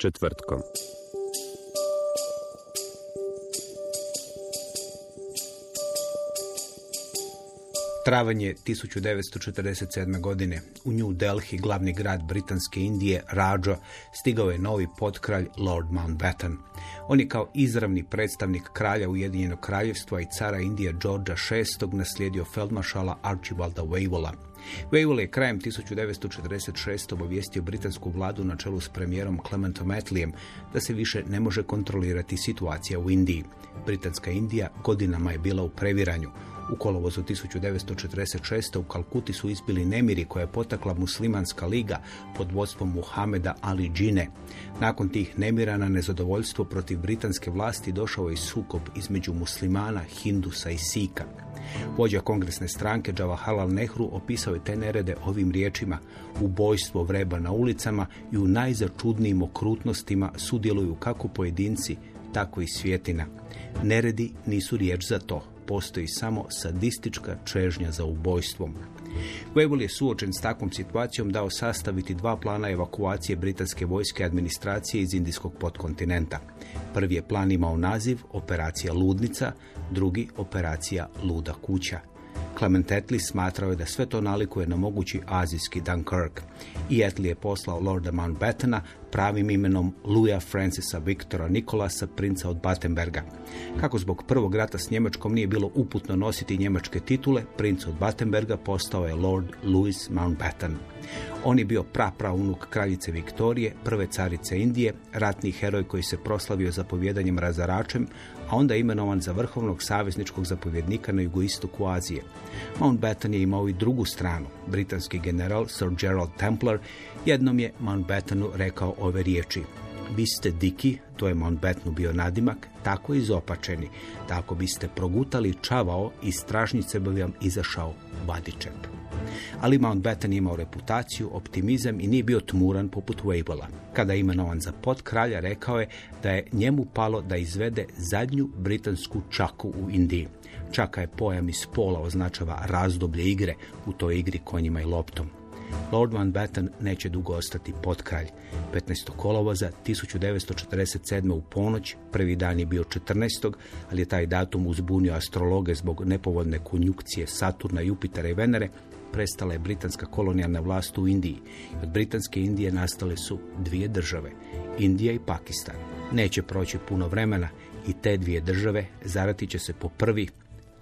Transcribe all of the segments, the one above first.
Četvrtkom. Travanj je 1947. godine. U New Delhi, glavni grad Britanske Indije, Raja, stigao je novi potkralj Lord Mountbatten. On je kao izravni predstavnik kralja Ujedinjenog kraljevstva i cara Indije Georgia VI naslijedio feldmaršala Archibalda Wavola. Wavell je krajem 1946. obavijestio britansku vladu na čelu s premijerom Clementom Attleem da se više ne može kontrolirati situacija u Indiji. Britanska Indija godinama je bila u previranju. U kolovozu 1946. u Kalkuti su izbili nemiri koje je potakla muslimanska liga pod vodstvom Muhameda Ali Džine. Nakon tih nemira na nezadovoljstvo protiv britanske vlasti došao je sukob između muslimana, hindusa i sika. Vođa kongresne stranke Jawaharlal Nehru opisao je te nerede ovim riječima ubojstvo vreba na ulicama i u najzačudnijim okrutnostima sudjeluju kako pojedinci, tako i svjetina. Neredi nisu riječ za to postoji samo sadistička čežnja za ubojstvom. Wavell je suočen s takvom situacijom dao sastaviti dva plana evakuacije britanske vojske administracije iz indijskog podkontinenta. Prvi je plan imao naziv Operacija Ludnica, drugi Operacija Luda kuća. Clement Attlee smatrao je da sve to nalikuje na mogući azijski Dunkirk. I Attlee je poslao Lorda Mountbattena pravim imenom Louisa Francisa Victora Nikolasa, princa od Battenberga. Kako zbog prvog rata s Njemačkom nije bilo uputno nositi njemačke titule, princ od Battenberga postao je Lord Louis Mountbatten. On je bio prapraunuk kraljice Viktorije, prve carice Indije, ratni heroj koji se proslavio zapovjedanjem razaračem, a onda imenovan za vrhovnog savezničkog zapovjednika na jugoistoku Azije. Mountbatten je imao i drugu stranu. Britanski general Sir Gerald Templar jednom je Mountbattenu rekao ove riječi. Vi ste diki, to je Mountbattenu bio nadimak, tako izopačeni, da ako biste progutali čavao, iz stražnice bi vam izašao vadičep. Ali Mountbatten imao reputaciju, optimizam i nije bio tmuran poput Wavela. Kada je imenovan za potkralja, rekao je da je njemu palo da izvede zadnju britansku čaku u Indiji. Čaka je pojam iz pola, označava razdoblje igre u toj igri konjima i loptom. Lord Mountbatten neće dugo ostati potkralj. 15. kolovoza 1947. u ponoć, prvi dan je bio 14. ali je taj datum uzbunio astrologe zbog nepovodne konjukcije Saturna, Jupitera i Venere, prestala je britanska kolonijalna vlast u Indiji. Od Britanske Indije nastale su dvije države, Indija i Pakistan. Neće proći puno vremena i te dvije države zaratit će se po prvi,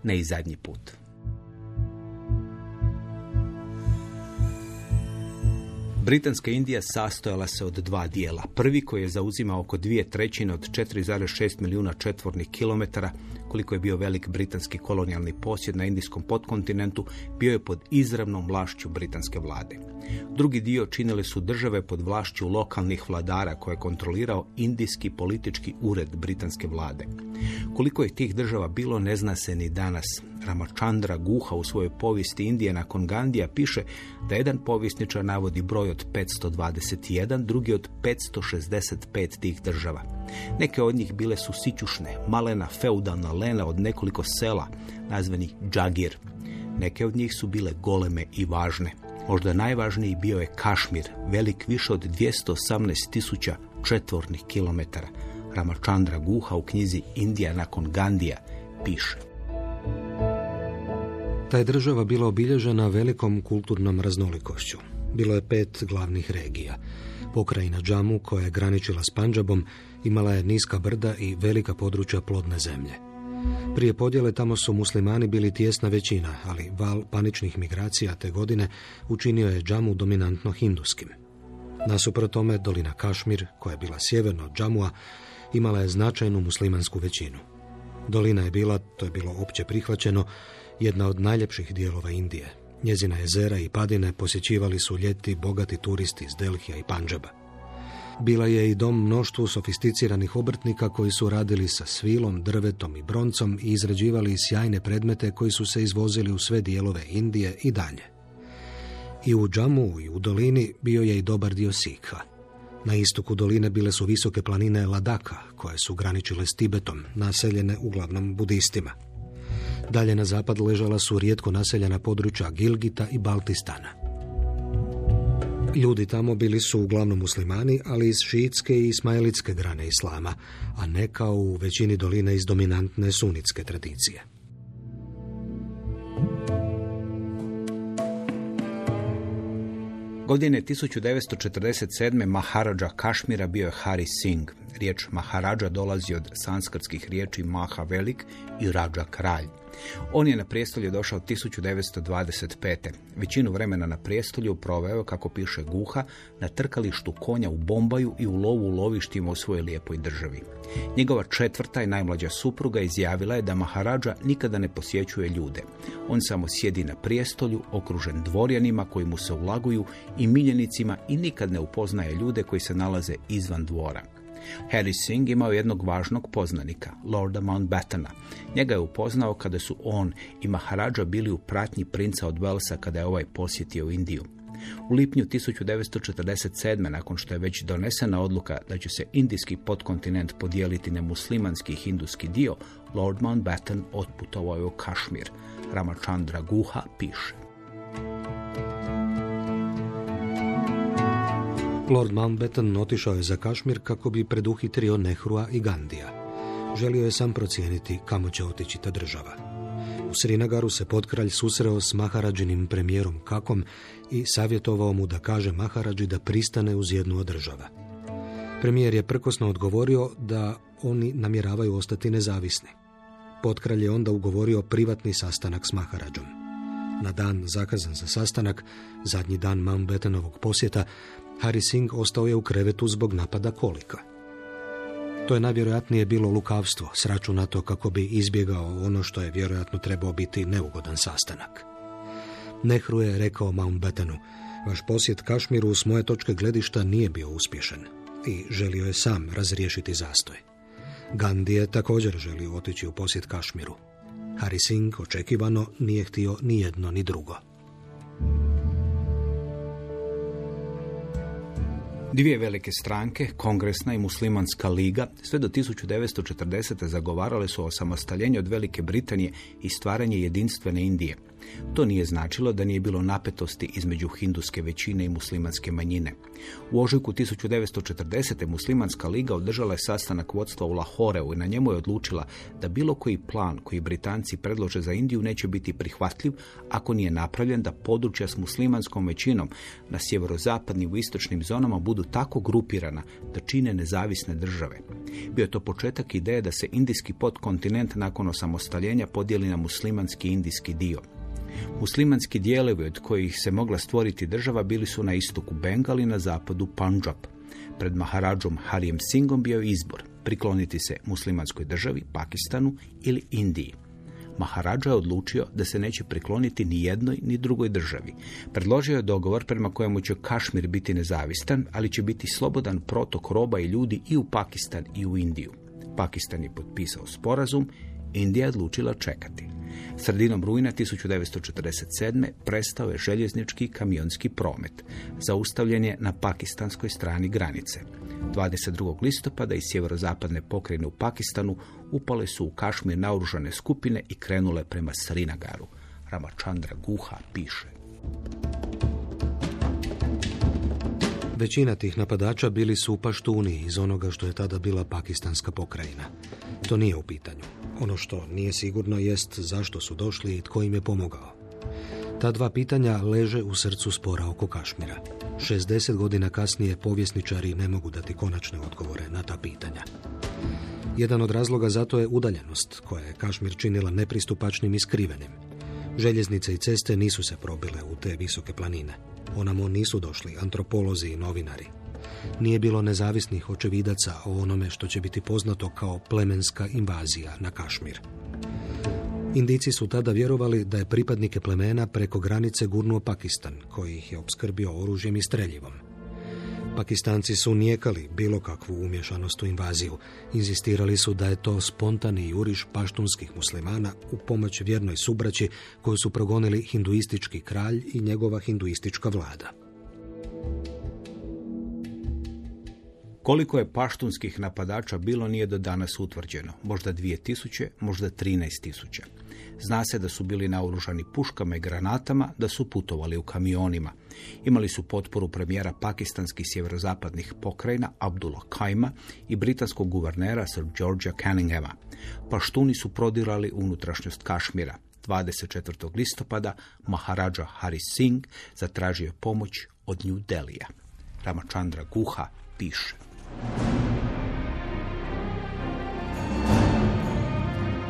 ne i zadnji put. Britanska Indija sastojala se od dva dijela. Prvi koji je zauzimao oko dvije trećine od 4,6 milijuna četvornih kilometara, koliko je bio velik britanski kolonijalni posjed na indijskom podkontinentu, bio je pod izravnom vlašću britanske vlade. Drugi dio činile su države pod vlašću lokalnih vladara koje je kontrolirao indijski politički ured britanske vlade. Koliko je tih država bilo ne zna se ni danas. Ramachandra Guha u svojoj povijesti Indije nakon Gandija piše da jedan povjesničar navodi broj od 521, drugi od 565 tih država. Neke od njih bile su sićušne, malena feudalna lena od nekoliko sela, nazvani Džagir. Neke od njih su bile goleme i važne. Možda najvažniji bio je Kašmir, velik više od 218 tisuća četvornih kilometara. Ramachandra Guha u knjizi Indija nakon Gandija piše. Ta je država bila obilježena velikom kulturnom raznolikošću. Bilo je pet glavnih regija. Pokrajina Džamu, koja je graničila s Panđabom, imala je niska brda i velika područja plodne zemlje. Prije podjele tamo su muslimani bili tjesna većina, ali val paničnih migracija te godine učinio je džamu dominantno hinduskim. Nasuprot tome, dolina Kašmir, koja je bila sjeverno od džamua, imala je značajnu muslimansku većinu. Dolina je bila, to je bilo opće prihvaćeno, jedna od najljepših dijelova Indije. Njezina jezera i padine posjećivali su ljeti bogati turisti iz Delhija i Panđaba. Bila je i dom mnoštvu sofisticiranih obrtnika koji su radili sa svilom, drvetom i broncom i izrađivali sjajne predmete koji su se izvozili u sve dijelove Indije i dalje. I u Džamu i u dolini bio je i dobar dio Sikha. Na istoku doline bile su visoke planine Ladaka, koje su graničile s Tibetom, naseljene uglavnom budistima. Dalje na zapad ležala su rijetko naseljena područja Gilgita i Baltistana. Ljudi tamo bili su uglavnom muslimani, ali iz šiitske i ismailitske grane islama, a ne kao u većini doline iz dominantne sunitske tradicije. Godine 1947. Maharađa Kašmira bio je Hari Singh. Riječ Maharađa dolazi od sanskrtskih riječi Maha velik i Rađa kralj. On je na prijestolje došao 1925. Većinu vremena na prijestolju proveo, kako piše Guha, na trkalištu konja u Bombaju i u lovu u lovištima u svojoj lijepoj državi. Njegova četvrta i najmlađa supruga izjavila je da Maharađa nikada ne posjećuje ljude. On samo sjedi na prijestolju, okružen dvorjanima koji mu se ulaguju i miljenicima i nikad ne upoznaje ljude koji se nalaze izvan dvora. Harry Singh imao jednog važnog poznanika, Lorda Mountbattena. Njega je upoznao kada su on i Maharaja bili u pratnji princa od Velsa kada je ovaj posjetio Indiju. U lipnju 1947. nakon što je već donesena odluka da će se indijski podkontinent podijeliti na muslimanski i hinduski dio, Lord Mountbatten otputovao je u Kašmir. Ramachandra Guha piše. Lord Mountbatten otišao je za Kašmir kako bi preduhitrio Nehrua i Gandija. Želio je sam procijeniti kamo će otići ta država. U Srinagaru se potkralj susreo s Maharađinim premijerom Kakom i savjetovao mu da kaže Maharađi da pristane uz jednu od država. Premijer je prkosno odgovorio da oni namjeravaju ostati nezavisni. Potkralj je onda ugovorio privatni sastanak s Maharađom. Na dan zakazan za sastanak, zadnji dan Mountbattenovog posjeta, Hari Singh ostao je u krevetu zbog napada kolika. To je najvjerojatnije bilo lukavstvo, sraču na to kako bi izbjegao ono što je vjerojatno trebao biti neugodan sastanak. Nehru je rekao Mountbattenu, vaš posjet Kašmiru s moje točke gledišta nije bio uspješan i želio je sam razriješiti zastoj. Gandhi je također želio otići u posjet Kašmiru. Hari Singh očekivano nije htio ni jedno ni drugo. Dvije velike stranke, Kongresna i Muslimanska liga, sve do 1940. zagovarale su o samostaljenju od Velike Britanije i stvaranje jedinstvene Indije. To nije značilo da nije bilo napetosti između hinduske većine i muslimanske manjine. U ožujku 1940. Muslimanska liga održala je sastanak vodstva u Lahoreu i na njemu je odlučila da bilo koji plan koji Britanci predlože za Indiju neće biti prihvatljiv ako nije napravljen da područja s muslimanskom većinom na sjeverozapadnim i istočnim zonama budu tako grupirana da čine nezavisne države. Bio je to početak ideje da se indijski podkontinent nakon osamostaljenja podijeli na muslimanski indijski dio. Muslimanski dijelovi od kojih se mogla stvoriti država bili su na istoku Bengal i na zapadu Punjab. Pred Maharadžom Harijem Singom bio izbor prikloniti se muslimanskoj državi, Pakistanu ili Indiji. Maharadža je odlučio da se neće prikloniti ni jednoj ni drugoj državi. Predložio je dogovor prema kojemu će Kašmir biti nezavistan, ali će biti slobodan protok roba i ljudi i u Pakistan i u Indiju. Pakistan je potpisao sporazum, Indija je odlučila čekati. Sredinom rujna 1947. prestao je željeznički kamionski promet. Zaustavljen je na pakistanskoj strani granice. 22. listopada iz sjeverozapadne pokrajine u Pakistanu upale su u Kašmir naoružane skupine i krenule prema Srinagaru. Ramachandra Guha piše. Većina tih napadača bili su paštuni iz onoga što je tada bila pakistanska pokrajina. To nije u pitanju. Ono što nije sigurno jest zašto su došli i tko im je pomogao. Ta dva pitanja leže u srcu spora oko Kašmira. 60 godina kasnije povjesničari ne mogu dati konačne odgovore na ta pitanja. Jedan od razloga zato je udaljenost, koja je Kašmir činila nepristupačnim i skrivenim. Željeznice i ceste nisu se probile u te visoke planine. Onamo nisu došli antropolozi i novinari. Nije bilo nezavisnih očevidaca o onome što će biti poznato kao plemenska invazija na Kašmir. Indici su tada vjerovali da je pripadnike plemena preko granice gurnuo Pakistan, koji ih je opskrbio oružjem i streljivom. Pakistanci su nijekali bilo kakvu umješanost u invaziju. Inzistirali su da je to spontani juriš paštunskih muslimana u pomoć vjernoj subraći koju su progonili hinduistički kralj i njegova hinduistička vlada. Koliko je paštunskih napadača bilo nije do danas utvrđeno. Možda 2000, možda 13.000. Zna se da su bili naoružani puškama i granatama, da su putovali u kamionima. Imali su potporu premijera pakistanskih sjeverozapadnih pokrajina Abdullah Kaima i britanskog guvernera Sir Georgia Canninghama. Paštuni su prodirali unutrašnjost Kašmira. 24. listopada Maharaja Hari Singh zatražio pomoć od New Delija. Ramachandra Guha piše.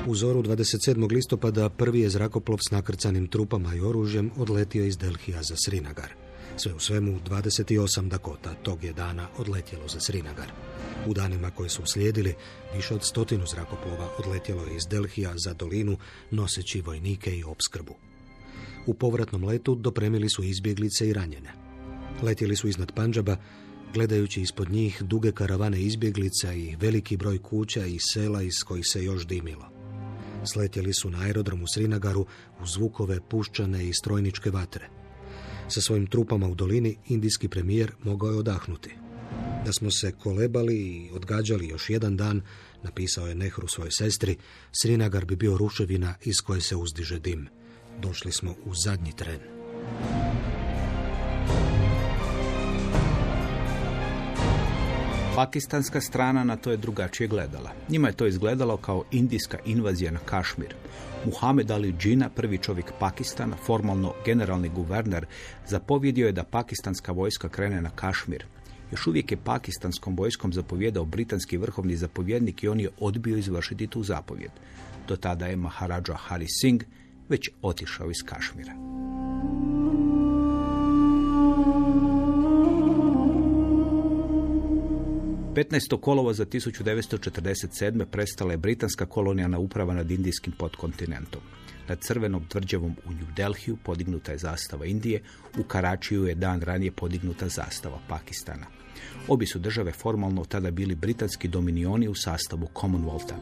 U zoru 27. listopada prvi je zrakoplov s nakrcanim trupama i oružjem odletio iz Delhija za Srinagar. Sve u svemu 28 Dakota tog je dana odletjelo za Srinagar. U danima koji su uslijedili, više od stotinu zrakoplova odletjelo je iz Delhija za dolinu noseći vojnike i opskrbu. U povratnom letu dopremili su izbjeglice i ranjene. Letjeli su iznad Panđaba, gledajući ispod njih duge karavane izbjeglica i veliki broj kuća i sela iz kojih se još dimilo. Sletjeli su na aerodromu Srinagaru u zvukove puščane i strojničke vatre. Sa svojim trupama u dolini indijski premijer mogao je odahnuti. Da smo se kolebali i odgađali još jedan dan, napisao je Nehru svojoj sestri, Srinagar bi bio ruševina iz koje se uzdiže dim. Došli smo u zadnji tren. Pakistanska strana na to je drugačije gledala. Njima je to izgledalo kao indijska invazija na Kašmir. Muhammed Ali Džina, prvi čovjek Pakistana, formalno generalni guverner, zapovjedio je da pakistanska vojska krene na Kašmir. Još uvijek je pakistanskom vojskom zapovjedao britanski vrhovni zapovjednik i on je odbio izvršiti tu zapovjed. Do tada je Maharaja Hari Singh već otišao iz Kašmira. 15. kolova za 1947. prestala je britanska kolonijalna uprava nad indijskim podkontinentom. Na crvenom tvrđavom u New Delhiju podignuta je zastava Indije, u Karačiju je dan ranije podignuta zastava Pakistana. Obi su države formalno tada bili britanski dominioni u sastavu Commonwealtha.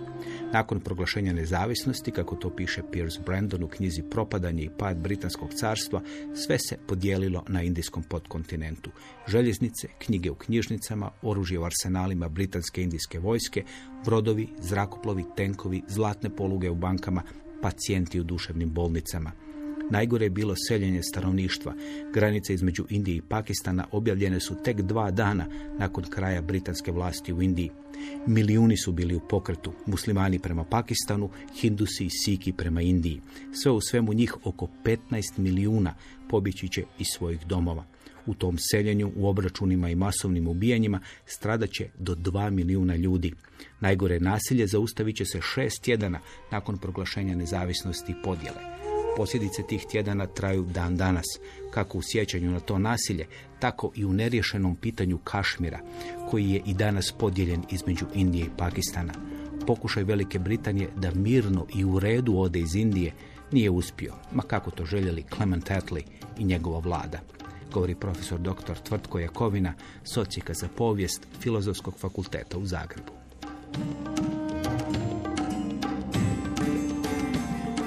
Nakon proglašenja nezavisnosti, kako to piše Piers Brandon u knjizi Propadanje i pad Britanskog carstva, sve se podijelilo na indijskom podkontinentu. Željeznice, knjige u knjižnicama, oružje u arsenalima britanske indijske vojske, brodovi, zrakoplovi, tenkovi, zlatne poluge u bankama, pacijenti u duševnim bolnicama – Najgore je bilo seljenje stanovništva. Granice između Indije i Pakistana objavljene su tek dva dana nakon kraja britanske vlasti u Indiji. Milijuni su bili u pokretu, muslimani prema Pakistanu, hindusi i siki prema Indiji. Sve u svemu njih oko 15 milijuna pobjeći će iz svojih domova. U tom seljenju, u obračunima i masovnim ubijanjima stradat će do 2 milijuna ljudi. Najgore nasilje zaustavit će se šest tjedana nakon proglašenja nezavisnosti i podjele. Posljedice tih tjedana traju dan danas, kako u sjećanju na to nasilje, tako i u neriješenom pitanju Kašmira, koji je i danas podijeljen između Indije i Pakistana. Pokušaj Velike Britanije da mirno i u redu ode iz Indije nije uspio, ma kako to željeli Clement Attlee i njegova vlada govori profesor dr. Tvrtko Jakovina, socijaka za povijest Filozofskog fakulteta u Zagrebu.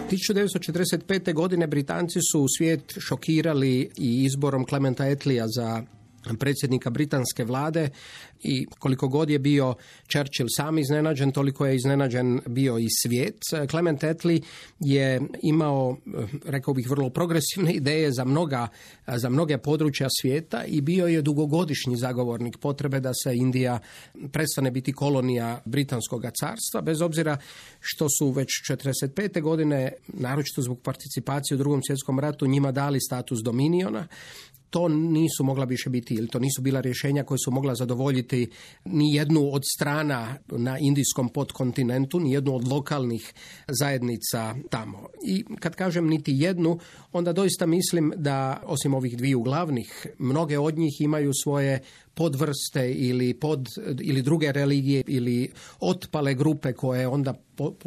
1945. godine Britanci su svijet šokirali i izborom Clementa Etlija za predsjednika britanske vlade i koliko god je bio Churchill sam iznenađen, toliko je iznenađen bio i svijet. Clement Attlee je imao, rekao bih, vrlo progresivne ideje za, mnoga, za mnoge područja svijeta i bio je dugogodišnji zagovornik potrebe da se Indija prestane biti kolonija Britanskog carstva, bez obzira što su već 45. godine, naročito zbog participacije u drugom svjetskom ratu, njima dali status dominiona to nisu mogla više biti ili to nisu bila rješenja koje su mogla zadovoljiti ni jednu od strana na indijskom podkontinentu, ni jednu od lokalnih zajednica tamo. I kad kažem niti jednu, onda doista mislim da osim ovih dviju glavnih, mnoge od njih imaju svoje podvrste ili pod ili druge religije ili otpale grupe koje onda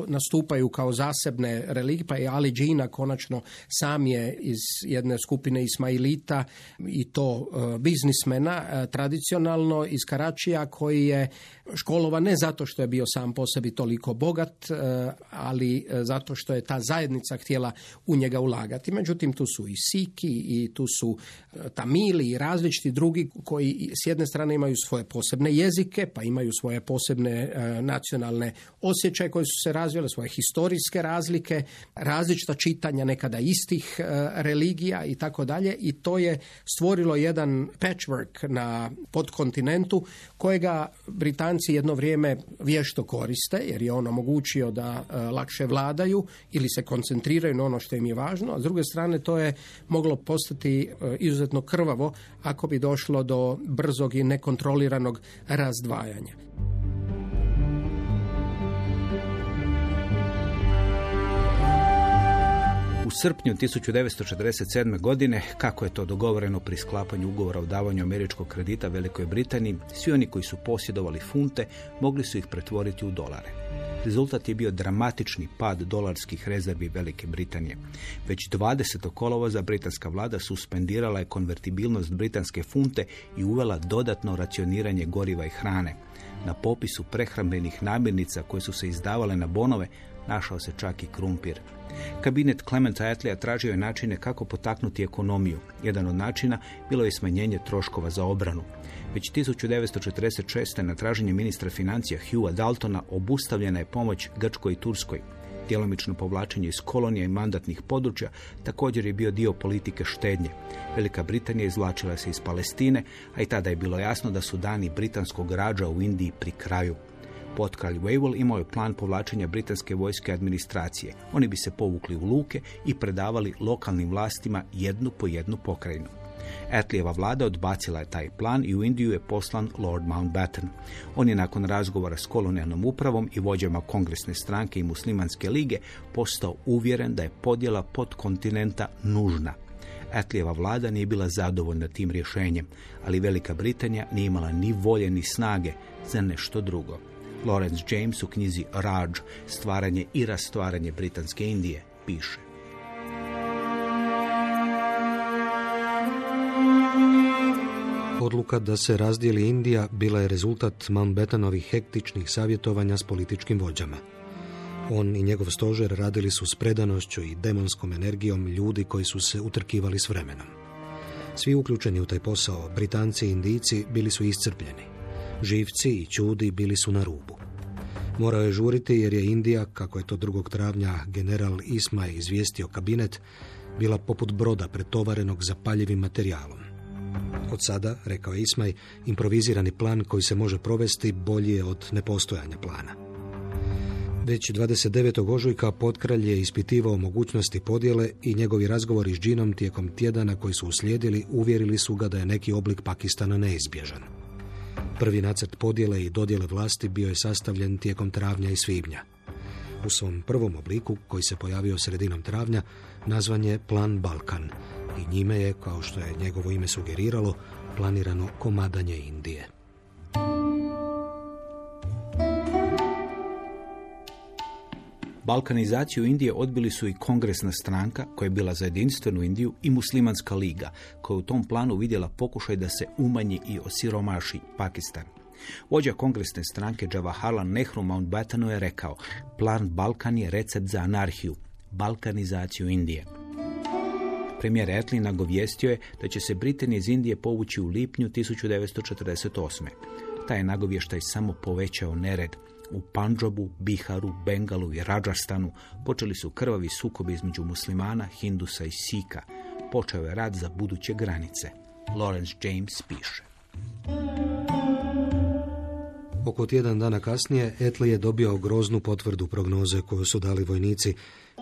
nastupaju kao zasebne religije, pa je Ali Džina konačno sam je iz jedne skupine Ismailita i to uh, biznismena uh, tradicionalno iz Karačija koji je školovan ne zato što je bio sam po sebi toliko bogat, uh, ali zato što je ta zajednica htjela u njega ulagati. Međutim, tu su i Siki i tu su Tamili i različiti drugi koji s jedne strane imaju svoje posebne jezike, pa imaju svoje posebne nacionalne osjećaje koje su se razvile, svoje historijske razlike, različita čitanja nekada istih e, religija i tako dalje i to je stvorilo jedan patchwork na podkontinentu kojega Britanci jedno vrijeme vješto koriste jer je on omogućio da e, lakše vladaju ili se koncentriraju na ono što im je važno, a s druge strane to je moglo postati e, izuzetno krvavo ako bi došlo do brzog i nekontroliranog razdvajanja. Srpnju 1947. godine, kako je to dogovoreno pri sklapanju ugovora o davanju američkog kredita Velikoj Britaniji, svi oni koji su posjedovali funte mogli su ih pretvoriti u dolare. Rezultat je bio dramatični pad dolarskih rezervi Velike Britanije. Već 20. kolovoza britanska vlada suspendirala je konvertibilnost britanske funte i uvela dodatno racioniranje goriva i hrane. Na popisu prehrambenih namirnica koje su se izdavale na bonove našao se čak i krumpir. Kabinet Clementa Attleya tražio je načine kako potaknuti ekonomiju. Jedan od načina bilo je smanjenje troškova za obranu. Već 1946. na traženje ministra financija Hugha Daltona obustavljena je pomoć Grčkoj i Turskoj. Djelomično povlačenje iz kolonija i mandatnih područja također je bio dio politike štednje. Velika Britanija izvlačila se iz Palestine, a i tada je bilo jasno da su dani britanskog rađa u Indiji pri kraju. Potkralj Wavell imao je plan povlačenja britanske vojske administracije. Oni bi se povukli u luke i predavali lokalnim vlastima jednu po jednu pokrajinu. Atlijeva vlada odbacila je taj plan i u Indiju je poslan Lord Mountbatten. On je nakon razgovora s kolonijalnom upravom i vođama kongresne stranke i muslimanske lige postao uvjeren da je podjela podkontinenta nužna. Atlijeva vlada nije bila zadovoljna tim rješenjem, ali Velika Britanija nije imala ni volje ni snage za nešto drugo. Lawrence James u knjizi Raj, stvaranje i rastvaranje Britanske Indije, piše. Odluka da se razdijeli Indija bila je rezultat Mountbattenovih hektičnih savjetovanja s političkim vođama. On i njegov stožer radili su s predanošću i demonskom energijom ljudi koji su se utrkivali s vremenom. Svi uključeni u taj posao, Britanci i Indijci, bili su iscrpljeni. Živci i čudi bili su na rubu. Morao je žuriti jer je Indija, kako je to 2. travnja general Ismaj izvijestio kabinet, bila poput broda pretovarenog zapaljivim materijalom. Od sada, rekao Ismaj, improvizirani plan koji se može provesti bolji je od nepostojanja plana. Već 29. ožujka potkralj je ispitivao mogućnosti podjele i njegovi razgovori s džinom tijekom tjedana koji su uslijedili uvjerili su ga da je neki oblik Pakistana neizbježan. Prvi nacrt podjele i dodjele vlasti bio je sastavljen tijekom travnja i svibnja. U svom prvom obliku, koji se pojavio sredinom travnja, nazvan je Plan Balkan i njime je, kao što je njegovo ime sugeriralo, planirano komadanje Indije. Balkanizaciju Indije odbili su i kongresna stranka koja je bila za jedinstvenu Indiju i muslimanska liga koja u tom planu vidjela pokušaj da se umanji i osiromaši Pakistan. Vođa kongresne stranke Jawaharlal Nehru Mountbattenu je rekao plan Balkan je recept za anarhiju, balkanizaciju Indije. Premijer Etli nagovijestio je da će se Britanija iz Indije povući u lipnju 1948. Taj je nagovještaj samo povećao nered. U Panđobu, Biharu, Bengalu i Rajastanu počeli su krvavi sukobi između muslimana, hindusa i sika. Počeo je rad za buduće granice. Lawrence James piše. Oko tjedan dana kasnije Etli je dobio groznu potvrdu prognoze koju su dali vojnici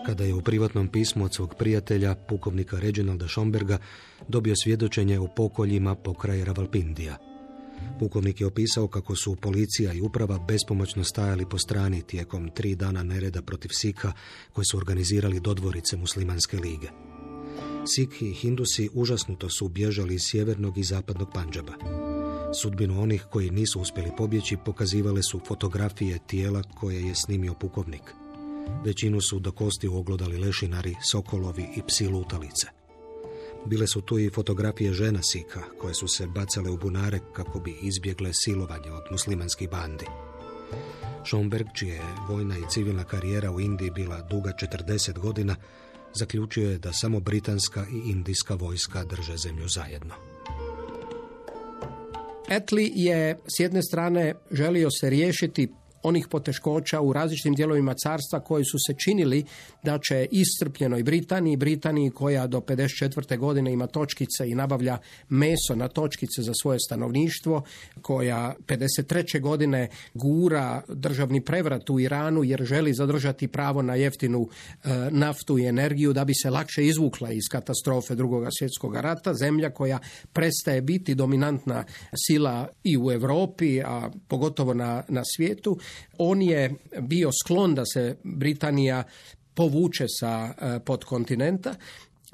kada je u privatnom pismu od svog prijatelja, pukovnika Reginalda Schomberga, dobio svjedočenje o pokoljima pokraj Ravalpindija. Pukovnik je opisao kako su policija i uprava bespomoćno stajali po strani tijekom tri dana nereda protiv Sika koje su organizirali dodvorice muslimanske lige. Sikhi i Hindusi užasnuto su bježali iz sjevernog i zapadnog Panđaba. Sudbinu onih koji nisu uspjeli pobjeći pokazivale su fotografije tijela koje je snimio pukovnik. Većinu su do kosti oglodali lešinari, sokolovi i psi lutalice. Bile su tu i fotografije žena Sika koje su se bacale u bunare kako bi izbjegle silovanje od muslimanskih bandi. Schomberg, čija je vojna i civilna karijera u Indiji bila duga 40 godina, zaključio je da samo britanska i indijska vojska drže zemlju zajedno. Etli je s jedne strane želio se riješiti onih poteškoća u različitim dijelovima carstva koji su se činili da će iscrpljenoj Britaniji, Britaniji koja do 54. godine ima točkice i nabavlja meso na točkice za svoje stanovništvo, koja 53. godine gura državni prevrat u Iranu jer želi zadržati pravo na jeftinu e, naftu i energiju da bi se lakše izvukla iz katastrofe drugog svjetskog rata, zemlja koja prestaje biti dominantna sila i u Europi, a pogotovo na, na svijetu, on je bio sklon da se Britanija povuče sa e, podkontinenta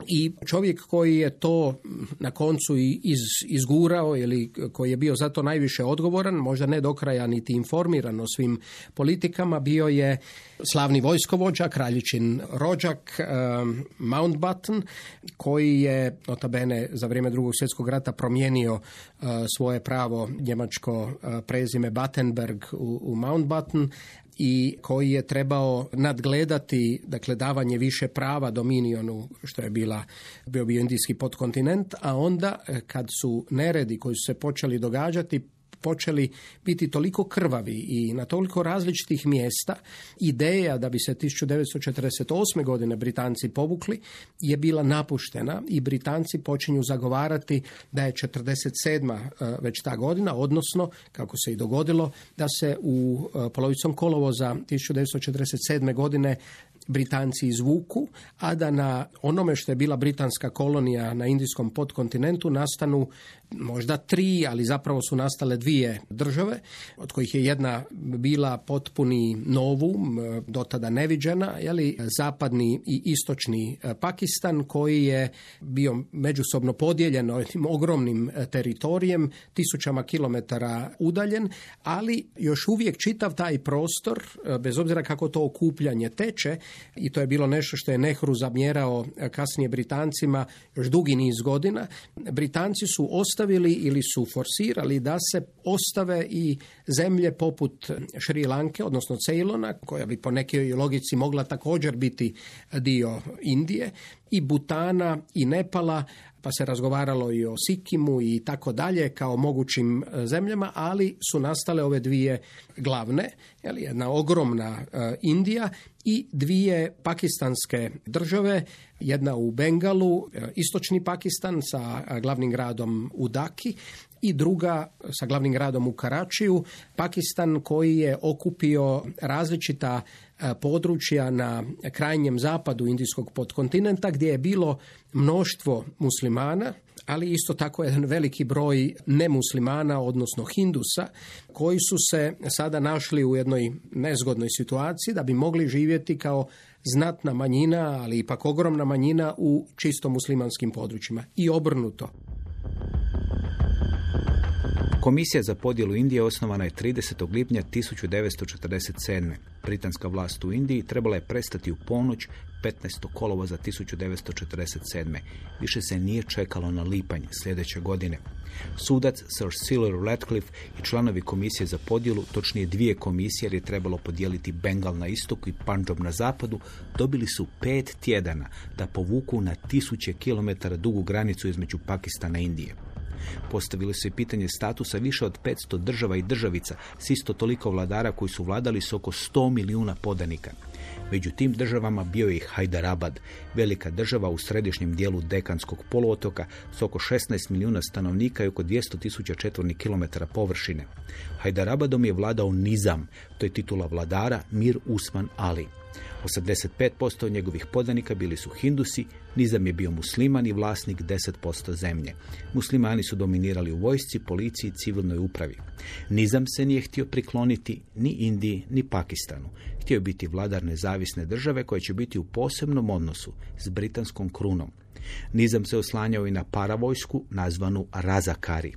i čovjek koji je to na koncu iz, izgurao ili koji je bio za to najviše odgovoran, možda ne do kraja niti informiran o svim politikama, bio je slavni vojskovođa, kraljičin rođak um, Mountbatten, koji je notabene za vrijeme drugog svjetskog rata promijenio svoje pravo njemačko prezime Battenberg u, u Mountbatten, i koji je trebao nadgledati dakle davanje više prava Dominionu što je bila bio bio indijski podkontinent, a onda eh, kad su neredi koji su se počeli događati počeli biti toliko krvavi i na toliko različitih mjesta, ideja da bi se 1948. godine Britanci povukli je bila napuštena i Britanci počinju zagovarati da je 47. E, već ta godina, odnosno, kako se i dogodilo, da se u e, polovicom kolovoza 1947. godine Britanci izvuku, a da na onome što je bila britanska kolonija na indijskom podkontinentu nastanu možda tri, ali zapravo su nastale dvije države, od kojih je jedna bila potpuni novum, do tada neviđena, jeli, zapadni i istočni e, Pakistan, koji je bio međusobno podijeljen ovim ogromnim e, teritorijem, tisućama kilometara udaljen, ali još uvijek čitav taj prostor, e, bez obzira kako to okupljanje teče, i to je bilo nešto što je Nehru zamjerao kasnije Britancima još dugi niz godina, Britanci su ostavili ili su forsirali da se ostave i zemlje poput Šri Lanke, odnosno Ceylona, koja bi po nekoj logici mogla također biti dio Indije, i Butana i Nepala, pa se razgovaralo i o Sikimu i tako dalje kao mogućim e, zemljama, ali su nastale ove dvije glavne, jel, jedna ogromna e, Indija i dvije pakistanske države, jedna u Bengalu, e, istočni Pakistan sa glavnim gradom u Daki i druga sa glavnim gradom u Karačiju, Pakistan koji je okupio različita područja na krajnjem zapadu indijskog podkontinenta gdje je bilo mnoštvo muslimana, ali isto tako jedan veliki broj nemuslimana, odnosno hindusa, koji su se sada našli u jednoj nezgodnoj situaciji da bi mogli živjeti kao znatna manjina, ali ipak ogromna manjina u čisto muslimanskim područjima. I obrnuto. Komisija za podjelu Indije osnovana je 30. lipnja 1947. Britanska vlast u Indiji trebala je prestati u ponoć 15. kolova za 1947. Više se nije čekalo na lipanj sljedeće godine. Sudac Sir Cyril Ratcliffe i članovi komisije za podjelu, točnije dvije komisije jer je trebalo podijeliti Bengal na istoku i Punjab na zapadu, dobili su pet tjedana da povuku na tisuće kilometara dugu granicu između Pakistana i Indije. Postavili su i pitanje statusa više od 500 država i državica s isto toliko vladara koji su vladali s oko 100 milijuna podanika. Među tim državama bio je i Hajdarabad, velika država u središnjem dijelu Dekanskog poluotoka s oko 16 milijuna stanovnika i oko 200 tisuća četvornih kilometara površine. Hajdarabadom je vladao Nizam, to je titula vladara Mir Usman Ali. 85% njegovih podanika bili su hindusi, Nizam je bio musliman i vlasnik 10% zemlje. Muslimani su dominirali u vojsci, policiji i civilnoj upravi. Nizam se nije htio prikloniti ni Indiji ni Pakistanu. Htio biti vladar nezavisne države koja će biti u posebnom odnosu s britanskom krunom. Nizam se oslanjao i na paravojsku nazvanu Razakari.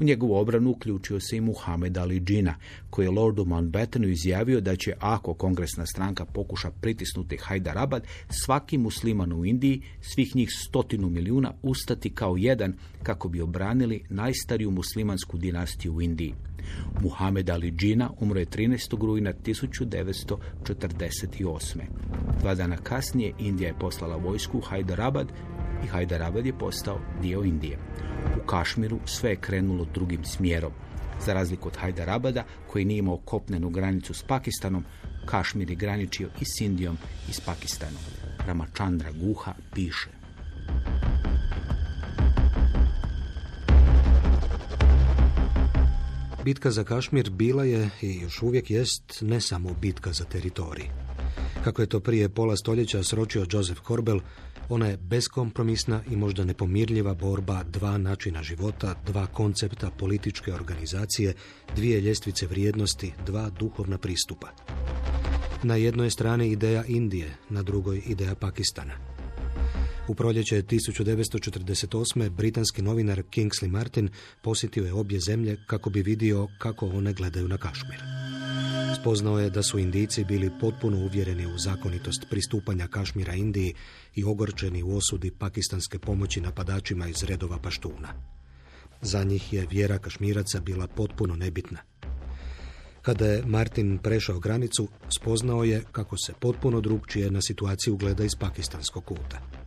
U njegovu obranu uključio se i Muhammed Ali Džina, koji je Lordu Mountbattenu izjavio da će, ako kongresna stranka pokuša pritisnuti Hajdarabad, svaki musliman u Indiji, svih njih stotinu milijuna, ustati kao jedan kako bi obranili najstariju muslimansku dinastiju u Indiji. Muhammed Ali Džina umro je 13. rujna 1948. Dva dana kasnije Indija je poslala vojsku u Hajdarabad i Hajdarabad je postao dio Indije. U Kašmiru sve je krenulo drugim smjerom. Za razliku od Hajdarabada, koji nije imao kopnenu granicu s Pakistanom, Kašmir je graničio i s Indijom i s Pakistanom. Ramachandra Guha piše. Bitka za Kašmir bila je i još uvijek jest ne samo bitka za teritorij. Kako je to prije pola stoljeća sročio Joseph Corbell, ona je beskompromisna i možda nepomirljiva borba dva načina života, dva koncepta političke organizacije, dvije ljestvice vrijednosti, dva duhovna pristupa. Na jednoj strani ideja Indije, na drugoj ideja Pakistana. U proljeće 1948. britanski novinar Kingsley Martin posjetio je obje zemlje kako bi vidio kako one gledaju na Kašmir. Spoznao je da su Indijci bili potpuno uvjereni u zakonitost pristupanja Kašmira Indiji i ogorčeni u osudi pakistanske pomoći napadačima iz redova Paštuna. Za njih je vjera Kašmiraca bila potpuno nebitna. Kada je Martin prešao granicu, spoznao je kako se potpuno drugčije na situaciju gleda iz pakistanskog kuta.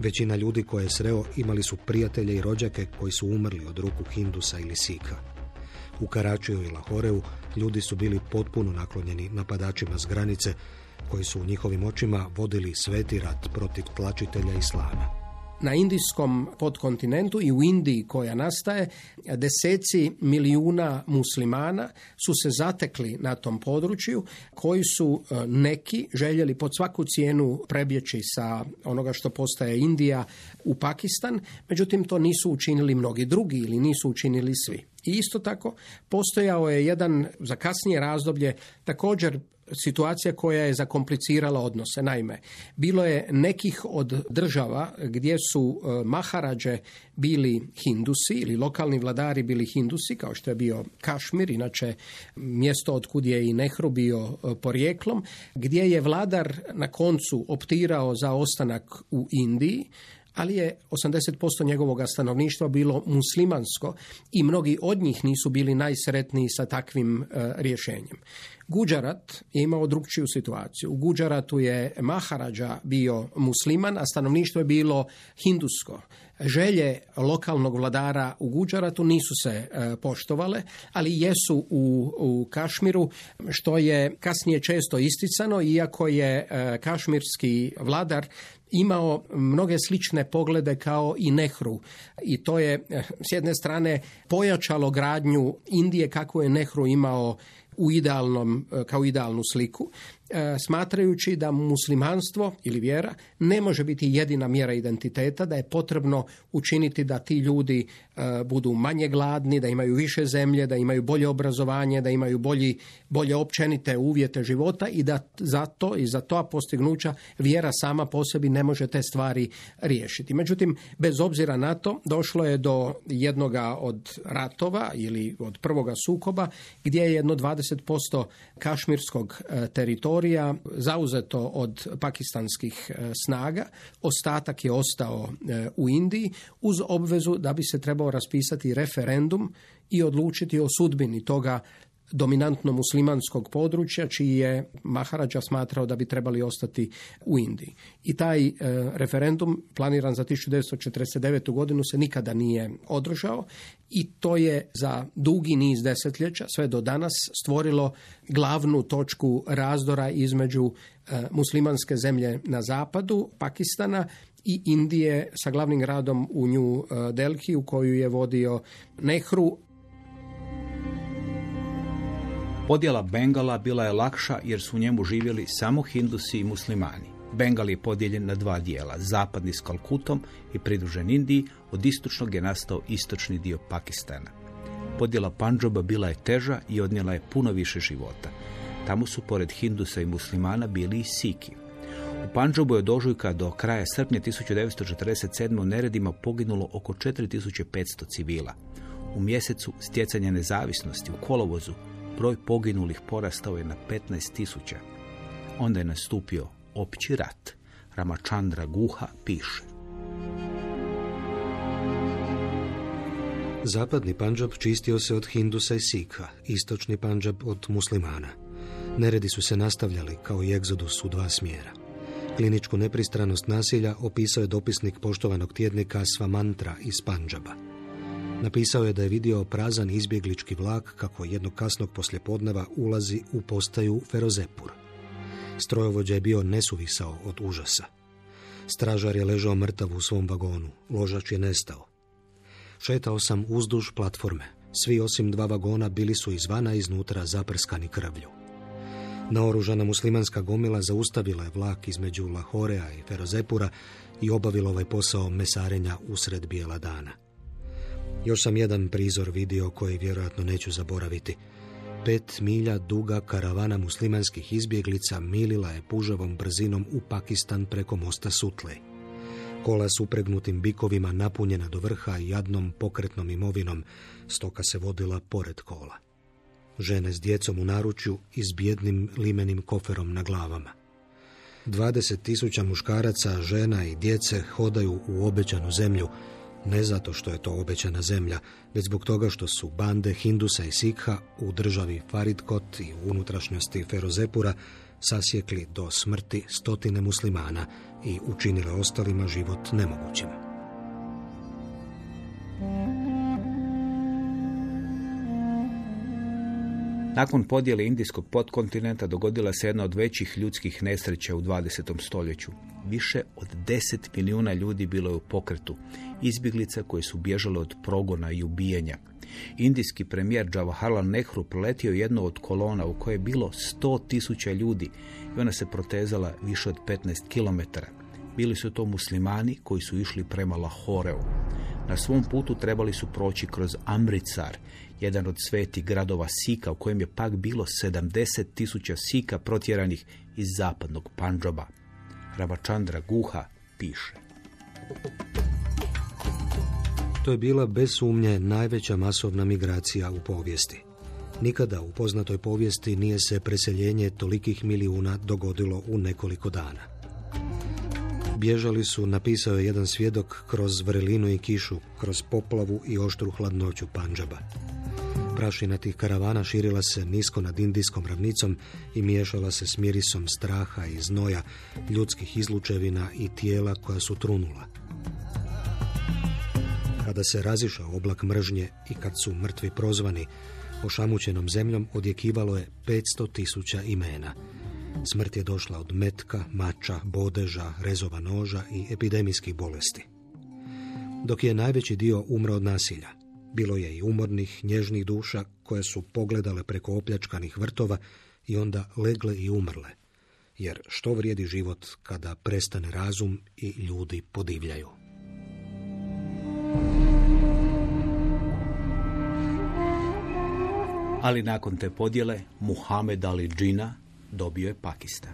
Većina ljudi koje je sreo imali su prijatelje i rođake koji su umrli od ruku Hindusa ili Sika. U Karačiju i Lahoreu ljudi su bili potpuno naklonjeni napadačima s granice koji su u njihovim očima vodili sveti rat protiv tlačitelja islama. Na indijskom podkontinentu i u Indiji koja nastaje, deseci milijuna muslimana su se zatekli na tom području koji su e, neki željeli pod svaku cijenu prebjeći sa onoga što postaje Indija u Pakistan, međutim to nisu učinili mnogi drugi ili nisu učinili svi. I isto tako postojao je jedan za kasnije razdoblje također situacija koja je zakomplicirala odnose. Naime, bilo je nekih od država gdje su e, maharađe bili hindusi ili lokalni vladari bili hindusi, kao što je bio Kašmir, inače mjesto od kud je i Nehru bio e, porijeklom, gdje je vladar na koncu optirao za ostanak u Indiji, ali je 80% njegovog stanovništva bilo muslimansko i mnogi od njih nisu bili najsretniji sa takvim e, rješenjem. Guđarat je imao drugčiju situaciju. U Guđaratu je Maharađa bio musliman, a stanovništvo je bilo hindusko. Želje lokalnog vladara u Guđaratu nisu se e, poštovale, ali jesu u, u Kašmiru, što je kasnije često isticano, iako je e, kašmirski vladar imao mnoge slične poglede kao i Nehru. I to je e, s jedne strane pojačalo gradnju Indije kako je Nehru imao u idealnom, e, kao idealnu sliku, smatrajući da muslimanstvo ili vjera ne može biti jedina mjera identiteta, da je potrebno učiniti da ti ljudi e, budu manje gladni, da imaju više zemlje, da imaju bolje obrazovanje, da imaju bolji, bolje općenite uvjete života i da za to i za to postignuća vjera sama po sebi ne može te stvari riješiti. Međutim, bez obzira na to, došlo je do jednoga od ratova ili od prvoga sukoba gdje je jedno 20% kašmirskog e, teritorija zauzeto od pakistanskih e, snaga. Ostatak je ostao e, u Indiji uz obvezu da bi se trebao raspisati referendum i odlučiti o sudbini toga dominantno muslimanskog područja, čiji je Maharađa smatrao da bi trebali ostati u Indiji. I taj e, referendum, planiran za 1949. godinu, se nikada nije održao i to je za dugi niz desetljeća, sve do danas, stvorilo glavnu točku razdora između e, muslimanske zemlje na zapadu, Pakistana, i Indije sa glavnim gradom u Nju e, Delhi u koju je vodio Nehru Podjela Bengala bila je lakša jer su u njemu živjeli samo hindusi i muslimani. Bengal je podijeljen na dva dijela, zapadni s Kalkutom i pridružen Indiji, od istočnog je nastao istočni dio Pakistana. Podjela Panđoba bila je teža i odnijela je puno više života. Tamo su pored Hindusa i muslimana bili i Siki. U Panđobu je od ožujka do kraja srpnja 1947. u neredima poginulo oko 4500 civila. U mjesecu stjecanja nezavisnosti u kolovozu broj poginulih porastao je na 15.000. Onda je nastupio opći rat. Ramachandra Guha piše. Zapadni Panđab čistio se od Hindusa i Sikha, istočni Panđab od muslimana. Neredi su se nastavljali kao i egzodus u dva smjera. Kliničku nepristranost nasilja opisao je dopisnik poštovanog tjednika Svamantra iz Panđaba. Napisao je da je vidio prazan izbjeglički vlak kako jednog kasnog poslijepodneva ulazi u postaju Ferozepur. Strojovođa je bio nesuvisao od užasa. Stražar je ležao mrtav u svom vagonu, ložač je nestao. Šetao sam uzduž platforme. Svi osim dva vagona bili su izvana iznutra zaprskani krvlju. Naoružana muslimanska gomila zaustavila je vlak između Lahorea i Ferozepura i obavila ovaj posao mesarenja usred bijela dana. Još sam jedan prizor vidio koji vjerojatno neću zaboraviti. Pet milja duga karavana muslimanskih izbjeglica milila je pužavom brzinom u Pakistan preko mosta Sutlej. Kola s upregnutim bikovima napunjena do vrha jadnom pokretnom imovinom, stoka se vodila pored kola. Žene s djecom u naručju i s bjednim limenim koferom na glavama. 20 tisuća muškaraca, žena i djece hodaju u obećanu zemlju, ne zato što je to obećana zemlja, već zbog toga što su bande Hindusa i Sikha u državi Faridkot i u unutrašnjosti Ferozepura sasjekli do smrti stotine muslimana i učinile ostalima život nemogućim. Nakon podjele indijskog podkontinenta dogodila se jedna od većih ljudskih nesreća u 20. stoljeću. Više od 10 milijuna ljudi bilo je u pokretu, izbjeglica koje su bježale od progona i ubijanja. Indijski premijer Jawaharlal Nehru preletio jednu od kolona u kojoj je bilo 100 tisuća ljudi i ona se protezala više od 15 kilometara. Bili su to muslimani koji su išli prema Lahoreu. Na svom putu trebali su proći kroz Amritsar, jedan od svetih gradova Sika u kojem je pak bilo 70 tisuća Sika protjeranih iz zapadnog Panđoba. Ramachandra Guha piše. To je bila bez sumnje najveća masovna migracija u povijesti. Nikada u poznatoj povijesti nije se preseljenje tolikih milijuna dogodilo u nekoliko dana. Bježali su, napisao je jedan svjedok, kroz vrelinu i kišu, kroz poplavu i oštru hladnoću Panđaba. Prašina tih karavana širila se nisko nad indijskom ravnicom i miješala se s mirisom straha i znoja, ljudskih izlučevina i tijela koja su trunula. Kada se razišao oblak mržnje i kad su mrtvi prozvani, ošamućenom zemljom odjekivalo je 500 tisuća imena. Smrt je došla od metka, mača, bodeža, rezova noža i epidemijskih bolesti. Dok je najveći dio umro od nasilja, bilo je i umornih, nježnih duša koje su pogledale preko opljačkanih vrtova i onda legle i umrle. Jer što vrijedi život kada prestane razum i ljudi podivljaju. Ali nakon te podjele Muhammed Ali Džina dobio je Pakistan.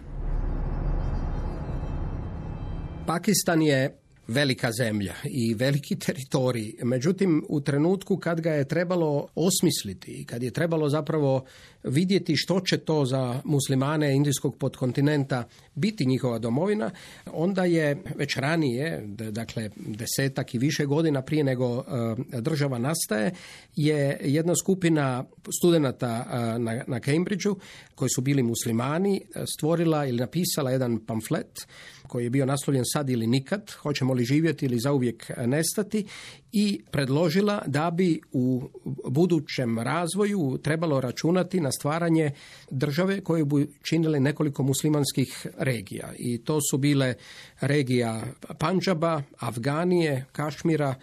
Pakistan je velika zemlja i veliki teritorij. Međutim, u trenutku kad ga je trebalo osmisliti i kad je trebalo zapravo vidjeti što će to za muslimane indijskog podkontinenta biti njihova domovina, onda je već ranije, dakle desetak i više godina prije nego e, država nastaje, je jedna skupina studenata e, na, na Cambridgeu koji su bili muslimani e, stvorila ili napisala jedan pamflet koji je bio naslovljen sad ili nikad, hoćemo li živjeti ili zauvijek nestati i predložila da bi u budućem razvoju trebalo računati na stvaranje države koje bi činile nekoliko muslimanskih regija. I to su bile regija Panđaba, Afganije, Kašmira,